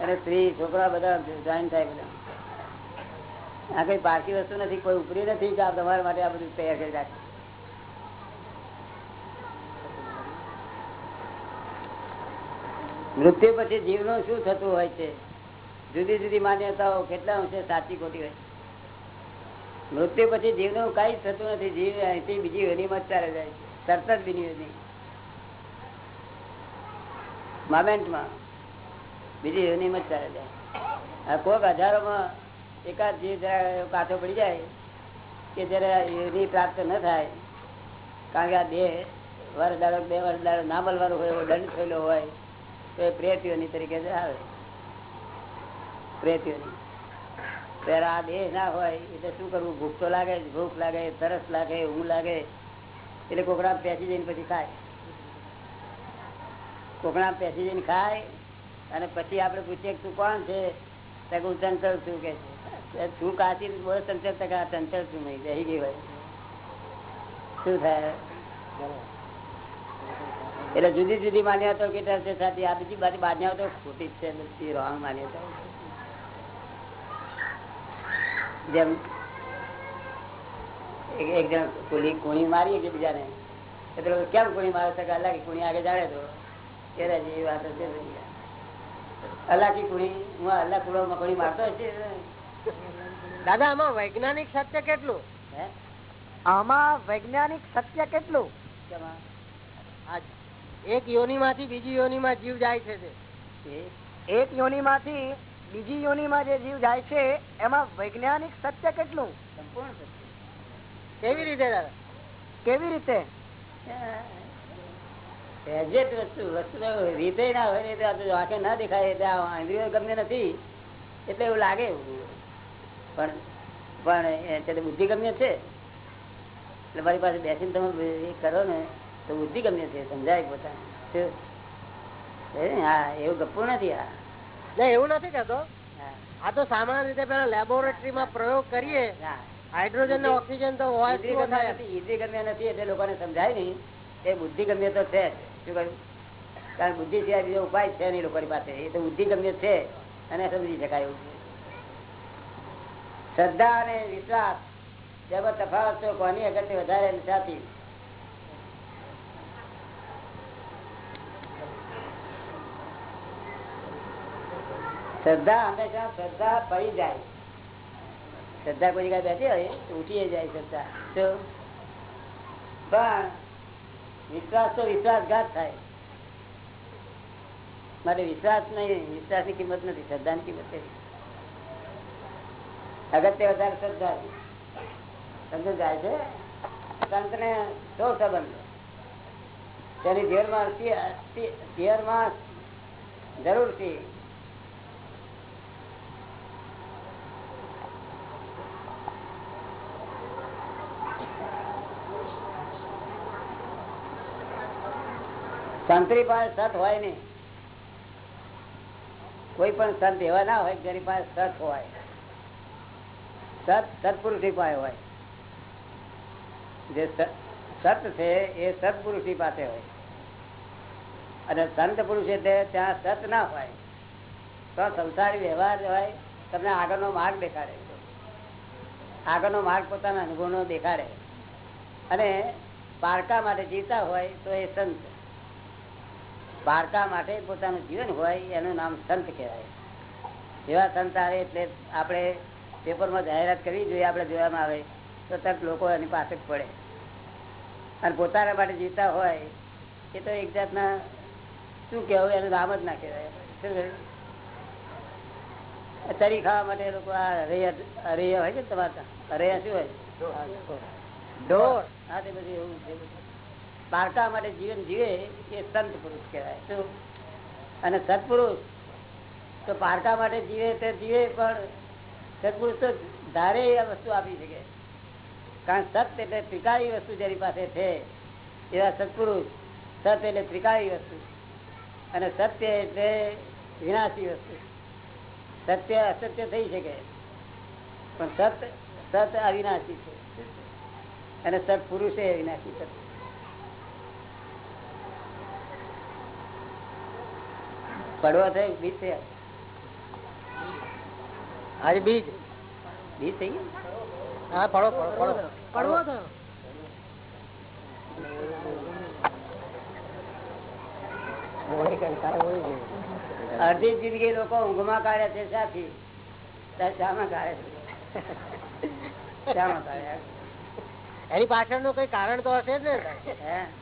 S2: અને સ્ત્રી, છોકરા બધા જોઈન થાય બધા. આ કઈ પારકી વસ્તુ નથી, કોઈ ઉપરી નથી કે તમારા માટે આ બધું તૈયાર કરી રાખે. મૃત્યુ પછી જીવનું શું થતું હોય છે? જુદી જુદી માન્યતાઓ કેટલા અંશે સાચી ખોટી હોય મૃત્યુ પછી જીવનું કઈ થતું નથી, જીવ અહીંથી બીજી જ ચાલે જાય તરત જ બીજી યોની મોમેન્ટમાં બીજી જ ચાલે જાય. કોઈક હજારોમાં એકાદ જીવ એવો પડી જાય, કે જયારે એની પ્રાપ્ત ન થાય, કારણ કે આ દેહ વર્ષ બે વર્ષ ના મળવાનું હોય દંડ થયેલો હોય, તો એ પ્રેતીઓની તરીકે આવે. પ્રેતીઓની. ત્યારે આ દેહ ના હોય, એટલે શું કરવું? ભૂખ તો લાગે ભૂખ લાગે, તરસ લાગે, ઊંઘ લાગે, એટલે કોકડા પેસી જઈને પછી ખાય. કોકડા પેસી જઈને ખાય, અને પછી આપણે પૂછીએ તું કોણ છે? હું ચંચળ છું કે છે. તું કાચી બોલે, ચંચળ ટકા ચંચળ છું નહીં બેસી ગઈ હોય શું થાય? એટલે જુદી જુદી માન્યતા કેટલા છે સાથી આ બીજી બધી માન્યતાઓ ખોટી છે, બધી રોંગ માન્યતા જેમ એક જણ કુલી કુણી મારી કે બીજાને. એટલે કેમ કુણી મારે છે કે અલ્લાહ કુણી આગળ જાણે તો? એના જેવી વાતો છે અલાકી કુડી હું અલ્લા કુડો કુણી મારતો હશે?
S1: દાદા આમાં વૈજ્ઞાનિક સત્ય કેટલું? આમાં વૈજ્ઞાનિક સત્ય કેટલું? એક યોની માંથી બીજી યોની માં જીવ જાય છે એક યોની માંથી બીજી યોની માં જે જીવ જાય છે એમાં વૈજ્ઞાનિક સત્ય કેટલું?
S2: સંપૂર્ણ
S1: કેવી રીતે દાદા? કેવી રીતે?
S2: વસ્તુ ના હોય ને આંખે દેખાય એટલે ગમે નથી એટલે એવું લાગે એવું. પણ પણ એ છે તો બુદ્ધિ ગમ્ય છે. એટલે મારી પાસે બેસીને તમે એ કરો ને તો બુદ્ધિગમ્ય છે સમજાય પોતાને. હા એવું ગપ્પું નથી આ
S1: ના એવું નથી કહેતો આ તો સામાન્ય રીતે પેલા લેબોરેટરીમાં પ્રયોગ કરીએ. હાઇડ્રોજન ને ઓક્સિજન તો બુદ્ધિગમ્ય
S2: નથી એટલે લોકોને સમજાય નહીં એ બુદ્ધિ ગમ્ય તો છે શું કહ્યું? કારણ બુદ્ધિ સિવાય બીજો ઉપાય છે નહીં લોકોની પાસે. એ તો બુદ્ધિ ગમ્ય છે અને સમજી શકાય એવું છે. શ્રદ્ધા અને વિશ્વાસ જેમાં તફાવત તો કોની અગત્ય વધારે અને સાથી શ્રદ્ધા હંમેશા શ્રદ્ધા પડી જાય. શ્રદ્ધા કોઈ જગ્યાએ બેસી હોય તો ઉઠી જાય શ્રદ્ધા. તો પણ વિશ્વાસ તો વિશ્વાસઘાત થાય. માટે વિશ્વાસ નહીં, વિશ્વાસની કિંમત નથી, શ્રદ્ધાની કિંમત છે અગત્ય વધારે શ્રદ્ધા સમજ જાય છે. સંત ને સૌ સંબંધ. તેની ધ્યેયમાં ધ્યેયમાં જરૂર છે. સંતરી પાસે સત હોય નહીં. કોઈ પણ સંત એવા ના હોય જેની પાસે સત હોય. સત્પુરુષ પાસે હોય. જે સત છે એ સત્પુરુષી પાસે હોય. અને સંત પુરુષ એટલે ત્યાં સત ના હોય. તો સંસારી વ્યવહાર હોય, તમને આગળનો માર્ગ દેખાડે. આગળનો માર્ગ પોતાના અનુભવનો દેખાડે. અને પારકા માટે જીવતા હોય, તો એ સંત. પારકા માટે પોતાનું જીવન હોય, એનું નામ સંત કહેવાય. એવા સંત આવે એટલે આપણે પેપરમાં જાહેરાત કરવી જોઈએ આપણે જોવામાં આવે, તો તરત લોકો એની પાસે પડે. અને પોતાના માટે જીવતા હોય, એ તો એક જાતના, શું કહેવું, એનું નામ જ ના કહેવાય. શું તરી ખાવા માટે લોકો આ અરૈયા અરૈયા હોય છે તમારા અરૈયા શું હોય? ઢોર. હા, તે બધું એવું છે. પારકા માટે જીવન જીવે, એ સંત પુરુષ કહેવાય. શું? અને સત્પુરુષ, તો પારકા માટે જીવે તે જીવે, પણ સત્પુરુષ તો ધારે એ વસ્તુ આપી શકે. કારણ સત એટલે ત્રિકાળી વસ્તુ જેની પાસે છે, એવા સત્પુરુષ સત એટલે ત્રિકાળી વસ્તુ. અને સત્ય એટલે વિનાશી વસ્તુ. સત્ય અસત્ય થઈ શકે. પણ સત સત અવિનાશી છે. અને સત્પુરુષે અવિનાશી વિનાશી સત્ય પડવો થયો બીજ. થયા
S1: આજે બીજ
S2: બીજ થઈ ગયું?
S1: હા પડો પડો પડો પડવો થયો.
S2: અડધી જિંદગી લોકો ઊંઘમાં કાઢે છે સાથી તાર શામાં કાઢે છે. શામાં કાઢે
S1: એની પાછળનું કઈ કારણ તો હશે જ ને?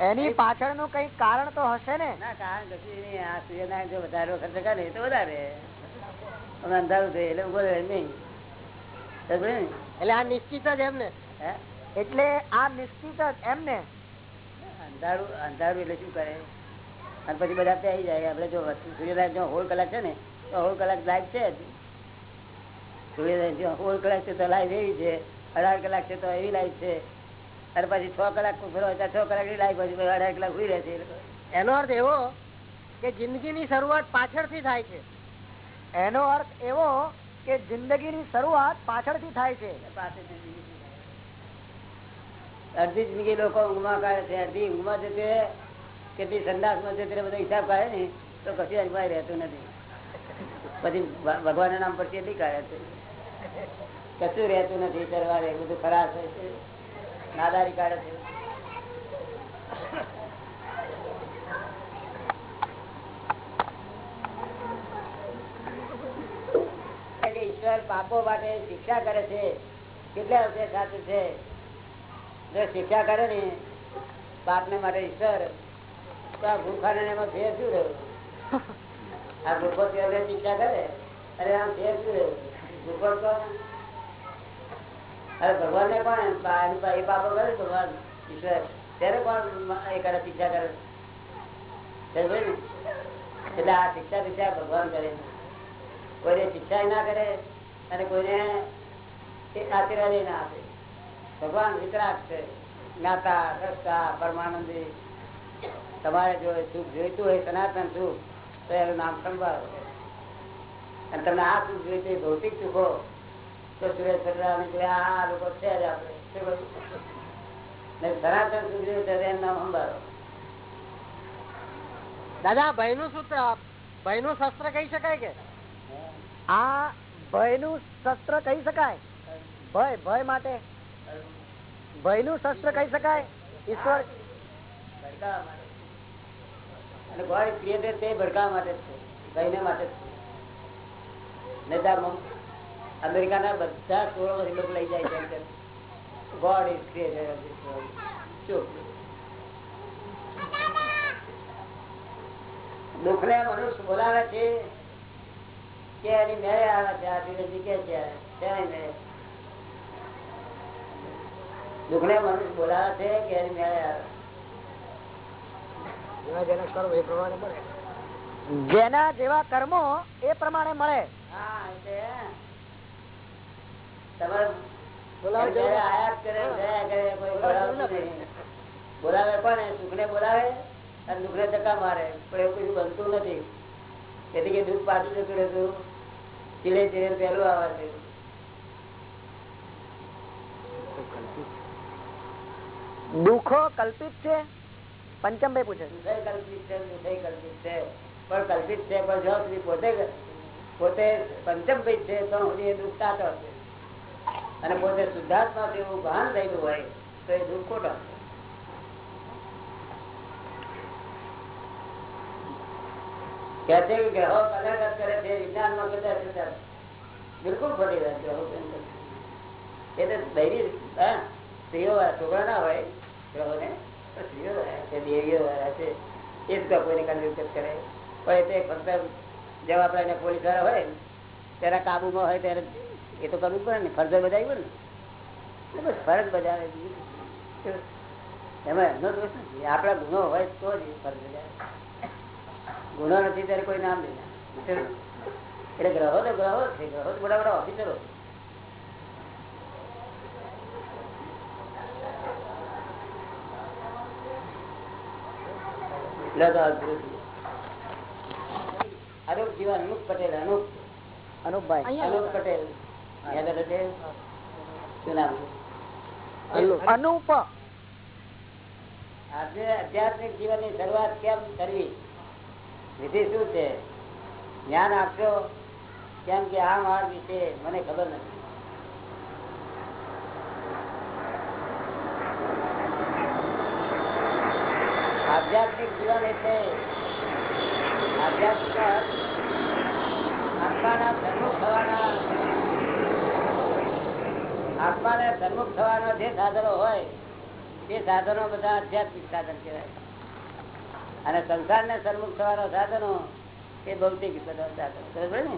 S1: એની પાછળનું કઈ કારણ તો હશે ને?
S2: ના કારણ કશું નહીં. આ સૂર્યનારાયણ જો વધારે વખત કરે તો વધારે. અમે અંધારું થયું એટલે ઊભો રહે નહીં.
S1: એટલે આ નિશ્ચિત જ એમ ને એટલે આ નિશ્ચિત જ એમ ને
S2: અંધારું અંધારું એટલે શું કરે? અને પછી બધા પહેરી જાય. આપડે જો જો હોળ કલાક છે ને તો હોળ કલાક લાઈટ છે જો. હોળ કલાક છે તો લાઈટ એવી છે. અઢાર કલાક છે તો એવી લાઈટ છે. અને પછી છ કલાક ફેરો છ કલાકની લાઈફ પછી અઢાર કલાક ઉડી રહે છે
S1: એનો અર્થ એવો કે જિંદગીની શરૂઆત પાછળથી થાય છે. એનો અર્થ એવો કે જિંદગીની શરૂઆત પાછળથી થાય છે.
S2: અડધી જિંદગી લોકો ઊંઘમાં કાઢે છે. અડધી ઊંઘમાં જશે કેટલી સંદાસમાં જતે બધો હિસાબ કાઢે ને, તો કશું અજમાય રહેતું નથી. પછી ભગવાન નામ પરથી કેટલી કાઢે છે. કશું રહેતું નથી. કરવા બધું ખરાબ થાય છે. નાદારી કાઢે છે. પાપો માટે શિક્ષા કરે છે, કેટલા અંશે સાચું છે? જો શિક્ષા કરે ને પાપ ને માટે ઈશ્વર, તો આ ભૂખાને એમાં ફેર શું રહ્યું? આ ભૂખો ત્યારે શિક્ષા કરે, અરે આમ ફેર શું રહ્યું? ભૂખો તો અરે ભગવાન ને કોણ એ પાપો કરે ભગવાન, ઈશ્વર ત્યારે કોણ એ કરે, શિક્ષા કરે? એટલે આ શિક્ષા શિક્ષા ભગવાન કરે કોઈને શિક્ષા ના કરે અને કોઈને આશીર્વાદ ના આપે. ભગવાન વિતરાક છે. જ્ઞાતા રસ્તા પરમાનંદી. તમારે જો સુખ જોઈતું હોય, સનાતન સુખ, તો એનું નામ સંભાળો. અને તમને આ સુખ જોઈતું ભૌતિક સુખો તો સુરેશ આ લોકો છે જ આપણે? સનાતન સુખ જોયું ત્યારે એનું નામ સંભાળો.
S3: દાદા ભયનું સૂત્ર ભયનું શસ્ત્ર કહી શકાય કે?
S1: આ ભયનું શસ્ત્ર કહી શકાય. ભય ભય માટે. ભયનું શસ્ત્ર કહી શકાય. ઈશ્વર
S2: અમેરિકાના બધા સોળો લોકો લઈ જાય છે ને મનુષ્ય બોલાવે છે કે એની મેળે આવે છે આ કે છે શેની મેળે. દુઃખ ને મનુષ્ય બોલાવે છે કે એની મેળે આવે.
S3: જેના કર્મ એ પ્રમાણે મળે.
S1: જેના જેવા કર્મો એ પ્રમાણે મળે.
S2: હા એટલે તમારે
S3: બોલાવે
S2: કોઈ કોને સુખ ને બોલાવે અને દુઃખ ને ધક્કા મારે. પણ એવું કશું બનતું નથી. તેથી કે દુઃખ પાછું જતું રહેતું ધીરે ધીરે પહેલું આવે છે
S1: દુઃખો કલ્પિત છે પંચમભાઈ પૂછે.
S2: કલ્પિત છે દુઃખય કલ્પિત છે પણ કલ્પિત છે પણ જ્યાં સુધી પોતે પોતે પંચમભાઈ છે તો સુધી એ દુઃખ સાચો છે અને પોતે શુદ્ધાત્મા એવું ભાન થયેલું હોય તો એ દુઃખ ખોટો છે. કે ગ્રહો કલર કરે છે વિજ્ઞાનમાં કદાચ કદાચ બિલકુલ ખોટી વાત ગ્રહો એટલે તો હા, સ્ત્રીઓ છોકરા ના હોય ગ્રહોને તો સ્ત્રીઓ છે દેવીઓ છે એ જ તો કોઈને કન્વિન્સ કરે. પણ એ ફક્ત જેવા આપણે એને પોલીસવાળા હોય તેના કાબુમાં હોય ત્યારે એ તો કરવું પડે ને ફરજ બજાવી પડે ને. બસ ફરજ બજાવે એમાં એમનો દોષ નથી આપણા ગુનો હોય તો જ ફરજ બજાવે. ગુનો નથી ત્યારે કોઈ નામ નહીં. એટલે ગ્રહો તો ગ્રહો છે ગ્રહો તો મોટા મોટા ઓફિસરો. અનુપ જીવન અનુપ પટેલ અનુપ.
S1: અનુપભાઈ.
S2: અનુપ પટેલ? શું નામ?
S1: અનુપ.
S2: આજે આધ્યાત્મિક જીવનની શરૂઆત કેમ કરવી? વિધિ શું છે? જ્ઞાન આપશો? કેમ કે આ માર્ગ વિશે મને ખબર નથી. આધ્યાત્મિક જીવન એટલે આધ્યાત્મિક આત્માના સન્મુખ થવાના આત્માને સન્મુખ થવાના જે સાધનો હોય, તે સાધનો બધા આધ્યાત્મિક સાધન કહેવાય. અને સંસારને સન્મુખ થવાના સાધનો એ ભૌતિક સાધનો. બરાબર ને?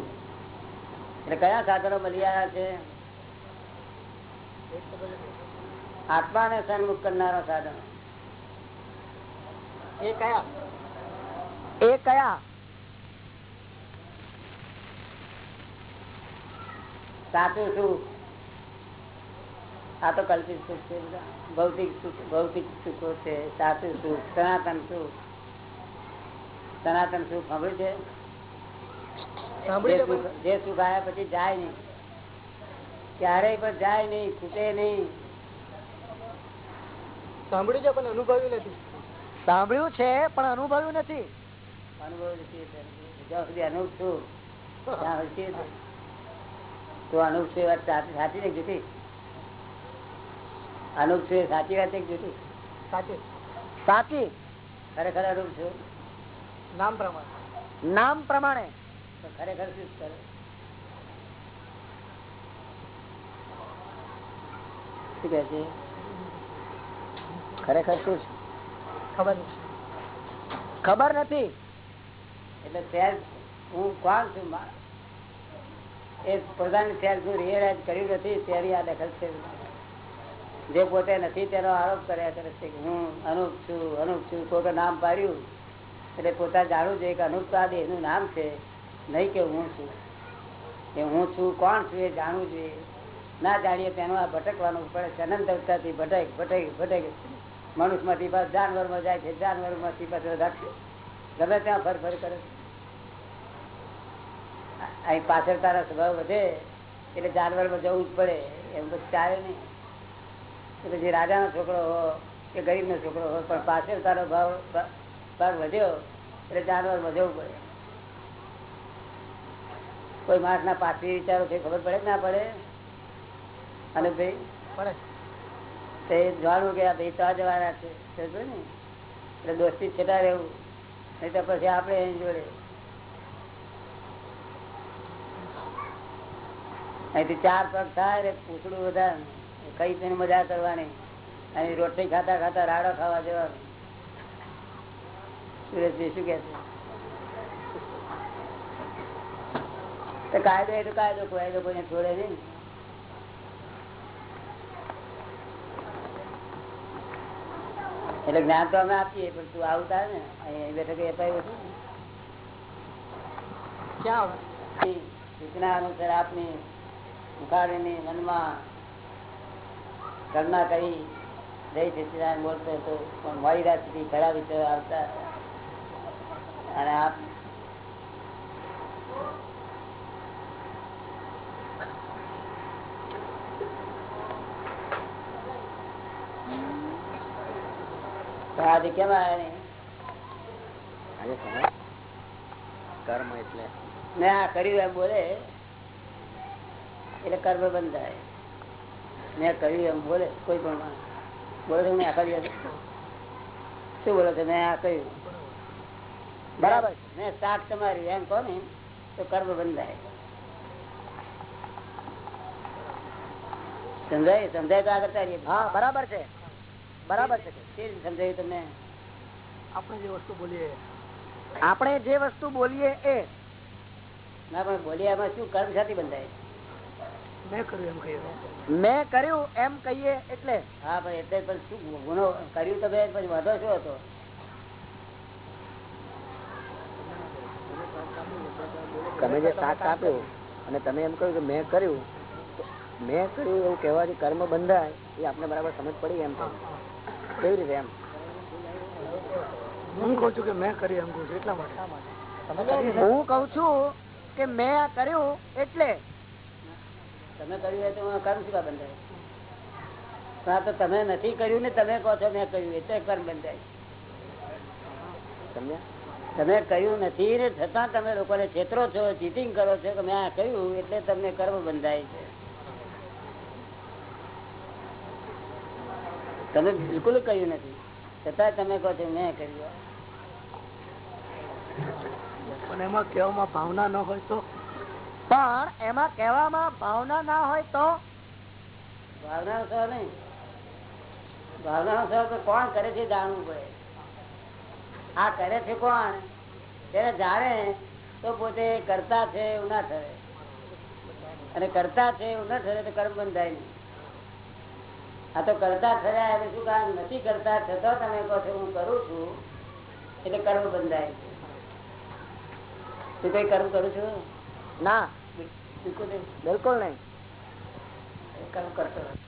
S2: એટલે કયા સાધનો બની આવ્યા છે? આત્માને સન્મુખ કરનારા સાધનો.
S3: એ કયા?
S1: એ કયા?
S2: સાચું સુખ આ તો કલ્પિત સુખ છે બધા. ભૌતિક સુખ ભૌતિક સુખો છે સાચું સુખ સનાતન સુખ સનાતન સુખ સાંભળ્યું છે. જે સુખ આવ્યા પછી જાય નહીં. ક્યારેય પણ જાય નહીં ખૂટે નહીં.
S3: સાંભળ્યું છે પણ અનુભવ્યું નથી.
S1: સાંભળ્યું છે પણ અનુભવ્યું નથી.
S2: અનુભવ નથી જ્યાં સુધી અનુભવ છું ત્યાં સુધી તો અનુભવ છે એ વાત સાચી કે જુઠી અનુભવ છે એ સાચી વાત છે કે સાચી
S3: સાચું.
S1: સાચી.
S2: ખરેખર અનુભવ છું.
S3: નામ પ્રમાણે.
S2: ખરેખર શું કે છે?
S1: ખરેખર શું
S3: ખબર
S1: ખબર નથી.
S2: એટલે ત્યાં હું કોણ છું? એ પ્રધાન ત્યાં શું રિયલાઇઝ કર્યું નથી ત્યારે આ દખલ છે. જે પોતે નથી તેનો આરોપ કર્યા કરે છે કે હું અનુપ છું અનુપ છું કોઈ નામ પાડ્યું. એટલે પોતા જાણવું જોઈએ કે અનુપ એનું નામ છે, નહીં કે હું છું. કે હું છું, કોણ છું એ જાણવું જોઈએ. ના જાણીએ તેનું આ ભટકવાનું પડે છે. અનંત ભટક ભટક ભટક. મનુષ્યમાંથી બસ જાનવરમાં જાય છે, જાનવરમાંથી બસ રાખશે ગમે ત્યાં ફર ફર કરે અહીં પાછળ તારા સ્વભાવ વધે, એટલે જાનવરમાં જવું જ પડે. એમ બધું ચાલે નહીં. તો પછી રાજાનો છોકરો હો કે ગરીબનો છોકરો હો પણ પાછળ તારો ભાવ ભાગ વધ્યો એટલે જાનવર વધવું પડે. કોઈ માણસ ના પાછી વિચારો છે ખબર પડે ના પડે? અને ભાઈ?
S3: પડે.
S2: તો જાણવું કે આ ભાઈ તો જવાના છે ને? એટલે દોસ્તી છેટા રહેવું. નહીં તો પછી આપણે એની જોડે. અહીંથી ચાર પગ થાય એટલે પૂછડું વધારે. કઈ તેની મજા કરવાની? અહીં રોટલી ખાતા ખાતા રાડો ખાવા જવાનું. સુરેશભાઈ શું કે છે કાયદો એ તો કાયદો કોઈ કોઈને છોડે નહીં એટલે જ્ઞાન તો અમે આપીએ પણ તું આવતા ને અહીંયા બેઠક અપાયું હતું.
S3: ક્યાં
S2: સૂચના અનુસાર આપની મનમાં કરુણા કરી જય સચિદાન બોલતો હતો પણ મોડી રાત સુધી ખરા વિચારો આવતા હતા. અને આપ આજે કેમ આવ્યા નહીં?
S1: આજે કર્મ એટલે?
S2: મેં આ કર્યું એમ બોલે. એટલે કર્મ બંધ થાય. મેં કર્યું એમ બોલે કોઈ પણ બોલે છે મેં આખા દિવસ શું બોલો છો? મેં આ કહ્યું બરાબર. છે. મેં શાક તમાર્યું એમ કહો ને તો કર્મ બંધાય. સમજાય? સમજાય તો આગળ ચાલીએ
S1: હા બરાબર છે. બરાબર છે.
S2: સમજાયું તમને?
S3: આપણે જે વસ્તુ બોલીએ.
S1: આપણે જે વસ્તુ બોલીએ એ.
S2: ના પણ બોલ્યામાં શું? કર્મ સાથે બંધાય.
S3: મેં કર્યું એમ કહીએ.
S1: મેં કર્યું એમ કહીએ એટલે.
S2: હા પણ એટલે પણ શું ગુનો કર્યું તમે? પછી વાંધો શું હતો?
S1: તમે જે સાથ આપ્યો અને તમે એમ કહ્યું કે મેં કર્યું મેં કર્યું એવું કહેવાથી કર્મ બંધાય એ આપણે બરાબર સમજ પડી એમ કેવી રીતે એમ?
S3: હું કઉ છું કે મેં કર્યું એમ કહું છું એટલા માટે.
S1: હું કઉ છું કે મેં આ કર્યું એટલે.
S2: તમે કર્યું તો કર્મ શું બંધાય? પણ તો તમે નથી કર્યું ને તમે કહો છો મેં કર્યું એટલે કર્મ બંધાય.
S1: સમજ્યા?
S2: તમે કહ્યું નથી ને છતાં તમે લોકોને છેતરો છો ચીટિંગ કરો છો કે મેં આ કહ્યું એટલે તમને કર્મ બંધાય છે. તમે બિલકુલ કહ્યું નથી. છતાં તમે કહો છો મેં કર્યું.
S3: પણ એમાં કહેવામાં ભાવના ન હોય તો?
S1: પણ એમાં કહેવામાં ભાવના ના હોય તો?
S2: ભાવના સર નહીં? ભાવના સર તો કોણ કરે છે જાણવું પડે. આ કરે છે કોણ? તેને જાણે તો પોતે કરતા છે એવું ના ઠરે અને કરતા છે એવું ના ઠરે તો કર્મ બંધાય નહીં. આ તો કરતા ઠર્યા એટલે શું કામ? નથી કરતા છતાં તમે કહો છો હું કરું છું એટલે કર્મ બંધાય છે. તું કઈ કર્મ કરું છું?
S1: ના.
S2: બિલકુલ નહીં.
S1: બિલકુલ નહીં.
S2: કર્મ કરતો નથી.